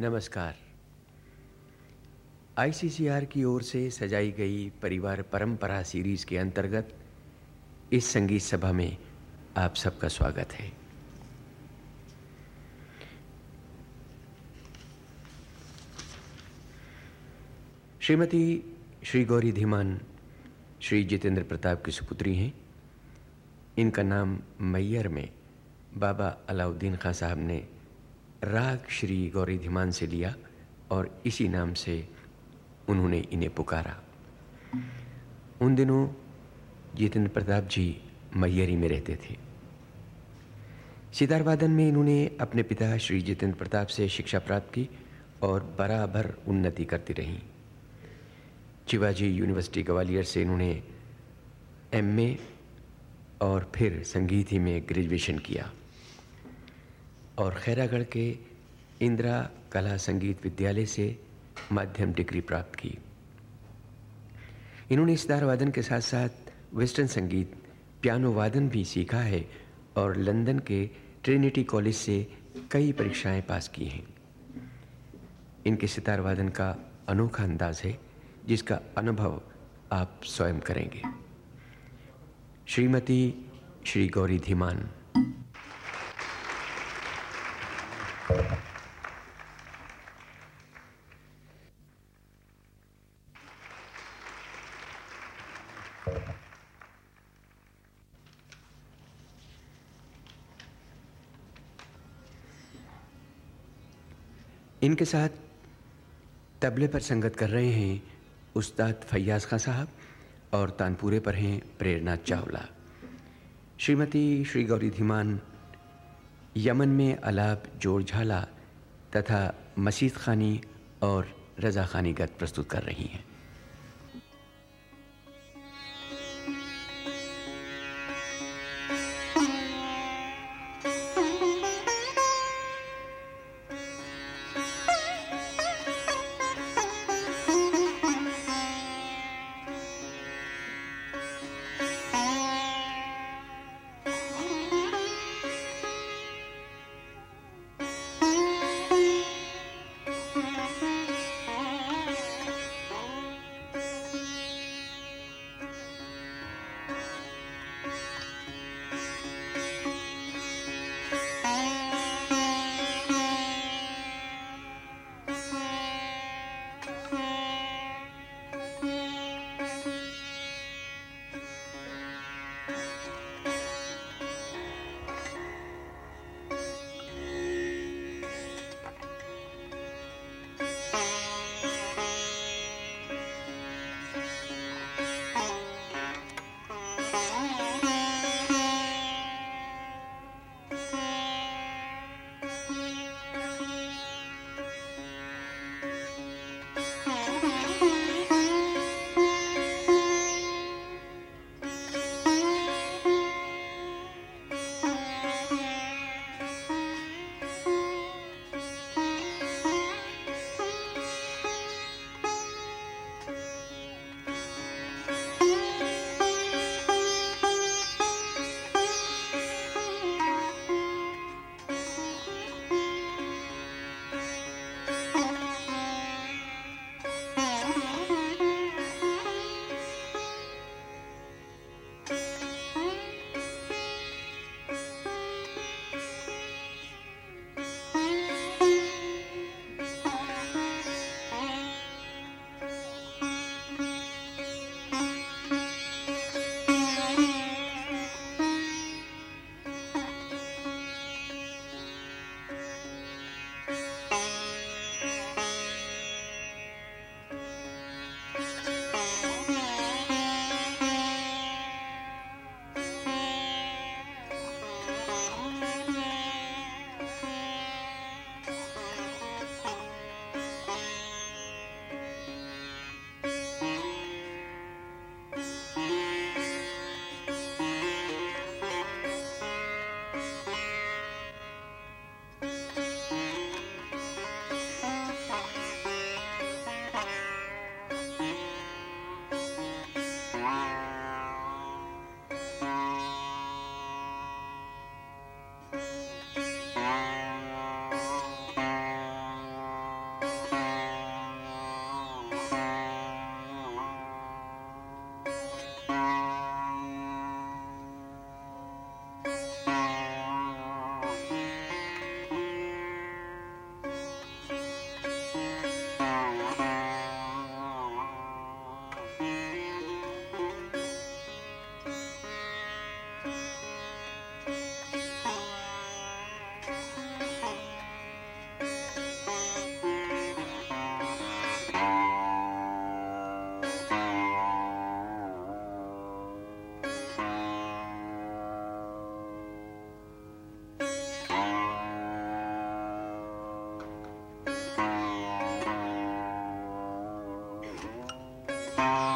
नमस्कार। आईसीसीआर की ओर से सजाई गई परिवार परंपरा सीरीज़ के अंतर्गत इस संगीत सभा में आप सबका स्वागत है। श्रीमती श्री गौरी धीमान, श्री जितेंद्र प्रताप की सुपुत्री हैं। इनका नाम मैयर में बाबा अलाउद्दीन खां साहब ने राग श्री गौरी धीमान से लिया और इसी नाम से उन्होंने इन्हें पुकारा। उन दिनों जितेंद्र प्रताप जी मैयरी में रहते थे। सितार वादन में इन्होंने अपने पिता श्री जितेंद्र प्रताप से शिक्षा प्राप्त की और बराबर उन्नति करती रहीं। शिवाजी यूनिवर्सिटी ग्वालियर से इन्होंने एमए और फिर संगीत ही में ग्रेजुएशन किया। और खैरागढ़ के इंदिरा कला संगीत विद्यालय से माध्यम डिग्री प्राप्त की। इन्होंने सितार वादन के साथ साथ वेस्टर्न संगीत, पियानो वादन भी सीखा है और लंदन के ट्रिनिटी कॉलेज से कई परीक्षाएँ पास की हैं। इनके सितार वादन का अनोखा अंदाज है, जिसका अनुभव आप स्वयं करेंगे। श्रीमती श्री गौरी धीमान। इनके साथ तबले पर संगत कर रहे हैं उस्ताद फैयाज खां साहब और तानपुरे पर हैं प्रेरणा चावला। श्रीमती श्री गौरी धीमान यमन में अलाप, जोरझाला तथा मसीद खानी और रजा खानी गत प्रस्तुत कर रही हैं। Bye.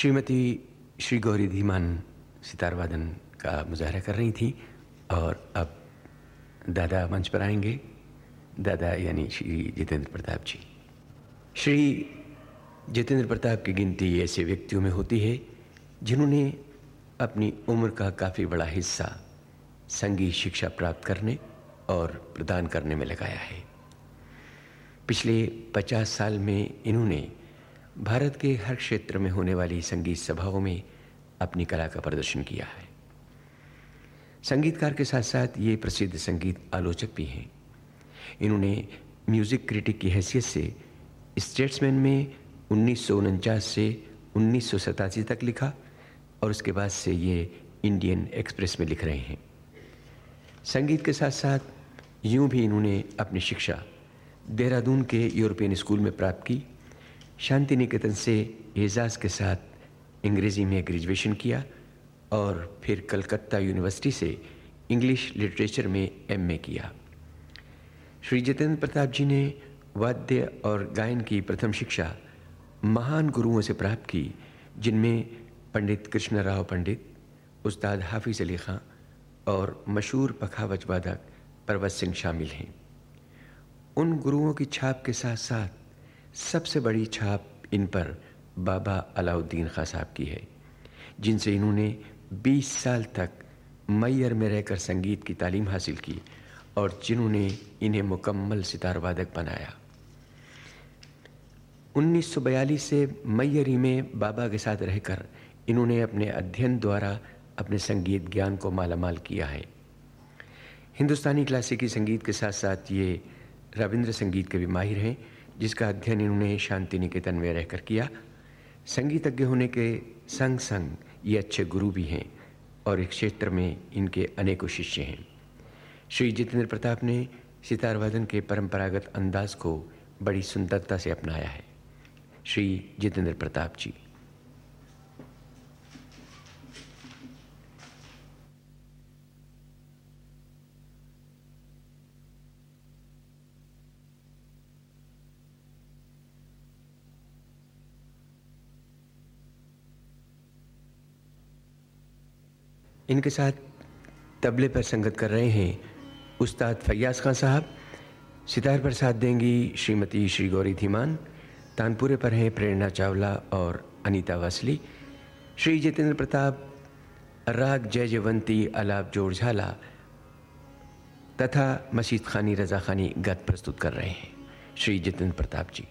श्रीमती श्री गौरी धीमान सितार वादन का मुजाहरा कर रही थी और अब दादा मंच पर आएँगे। दादा यानी श्री जितेंद्र प्रताप जी। श्री जितेंद्र प्रताप की गिनती ऐसे व्यक्तियों में होती है जिन्होंने अपनी उम्र का काफ़ी बड़ा हिस्सा संगीत शिक्षा प्राप्त करने और प्रदान करने में लगाया है। पिछले पचास साल में इन्होंने भारत के हर क्षेत्र में होने वाली संगीत सभाओं में अपनी कला का प्रदर्शन किया है। संगीतकार के साथ साथ ये प्रसिद्ध संगीत आलोचक भी हैं। इन्होंने म्यूज़िक क्रिटिक की हैसियत से स्टेट्समैन में उन्नीस सौ उनचास से उन्नीस सौ सतासी तक लिखा और उसके बाद से ये इंडियन एक्सप्रेस में लिख रहे हैं। संगीत के साथ साथ यूँ भी इन्होंने अपनी शिक्षा देहरादून के यूरोपियन स्कूल में प्राप्त की शांति निकेतन से एजाज के साथ अंग्रेज़ी में ग्रेजुएशन किया और फिर कलकत्ता यूनिवर्सिटी से इंग्लिश लिटरेचर में एमए किया। श्री जितेंद्र प्रताप जी ने वाद्य और गायन की प्रथम शिक्षा महान गुरुओं से प्राप्त की, जिनमें पंडित कृष्ण राव पंडित, उस्ताद हाफिज़ अली ख़ां और मशहूर पखावज वादक परवत सिंह शामिल हैं। उन गुरुओं की छाप के साथ साथ सबसे बड़ी छाप इन पर बाबा अलाउद्दीन खां साहब की है, जिनसे इन्होंने 20 साल तक मैयर में रहकर संगीत की तालीम हासिल की और जिन्होंने इन्हें मुकम्मल सितार वादक बनाया। 1942 से मैयरी में बाबा के साथ रहकर इन्होंने अपने अध्ययन द्वारा अपने संगीत ज्ञान को मालामाल किया है। हिंदुस्तानी क्लासिकी संगीत के साथ साथ ये रविंद्र संगीत के भी माहिर हैं। जिसका अध्ययन इन्होंने शांति निकेतन में रहकर किया। संगीतज्ञ होने के संग संग ये अच्छे गुरु भी हैं और इस क्षेत्र में इनके अनेकों शिष्य हैं। श्री जितेंद्र प्रताप ने सितार वादन के परंपरागत अंदाज को बड़ी सुंदरता से अपनाया है। श्री जितेंद्र प्रताप जी। इनके साथ तबले पर संगत कर रहे हैं उस्ताद फैयाज खान साहब। सितार पर साथ देंगी, श्रीमती श्री गौरी धीमान। तानपुरे पर हैं प्रेरणा चावला और अनीता वसली। श्री जितेंद्र प्रताप, राग जय जयवंती, अलाप जोड़ झाला तथा मसीद खानी, रजा खानी गत प्रस्तुत कर रहे हैं। श्री जितेंद्र प्रताप जी।